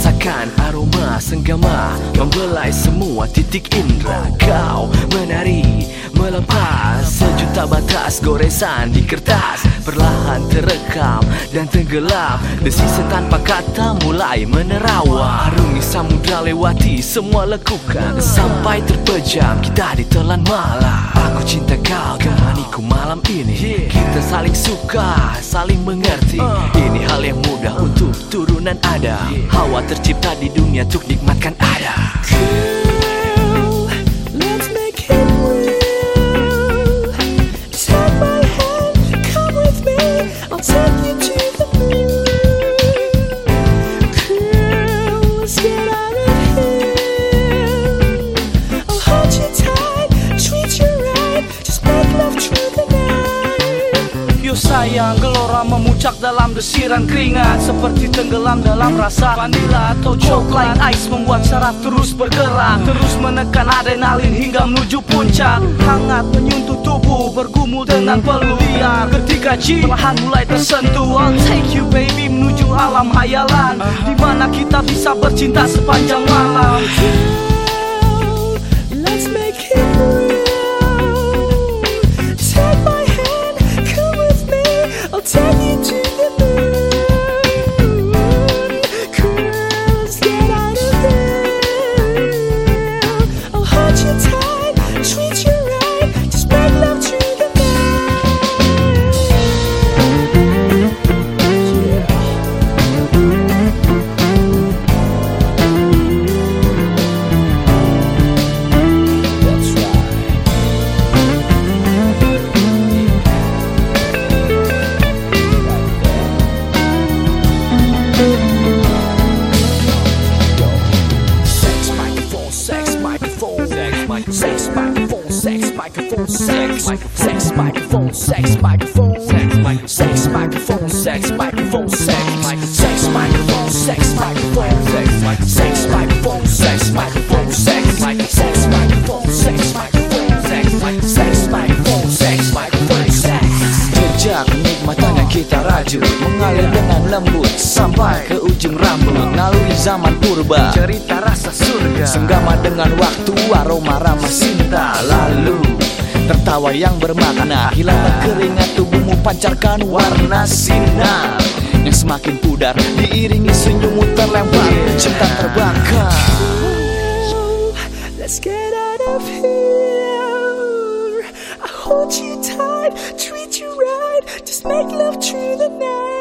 rasakan senggama Membelai semua titik indera. Kau menari melepas Sejuta batas goresan di kertas. Perlahan terekam dan tenggelam Desisa tanpa kata mulai menerawang. Arungi samudra lewati semua lekukan Sampai terpejam kita ditelan malam. Aku cinta kau temaniku malam ini. Kita saling suka, saling mengerti. Ini hal yang mudah untuk turunan ada Hawa tercipta di dunia untuk nikmatkan ada sayang, gelora memuncak dalam desiran keringat. Seperti tenggelam dalam rasa vanila atau coklat. Ice membuat syaraf terus bergerak Terus menekan adrenalin hingga menuju puncak. Hangat menyentuh tubuh, bergumul dengan peluh liar. Ketika G perlahan mulai tersentuh I'll take you baby menuju alam hayalan Di mana kita bisa bercinta sepanjang malam microphone, sex sex microphone, sex microphone, sex microphone, sex microphone, sex sex microphone, sex microphone, sex microphone, sex microphone, sex sex microphone, sex microphone, sex microphone, sex microphone, sex Jejak kenikmatan yang kita rajut Mengalir dengan lembut Sampai ke ujung rambut Naluri zaman purba Cerita rasa surga Senggama dengan waktu Aroma ramah cinta Lalu Tertawa yang bermakna Hilangkan keringat tubuhmu Pancarkan warna sinar Yang semakin pudar Diiringi senyummu terlempar Cinta terbakar let's get out of here. I hold you tight, treat you right. Just make love through the night.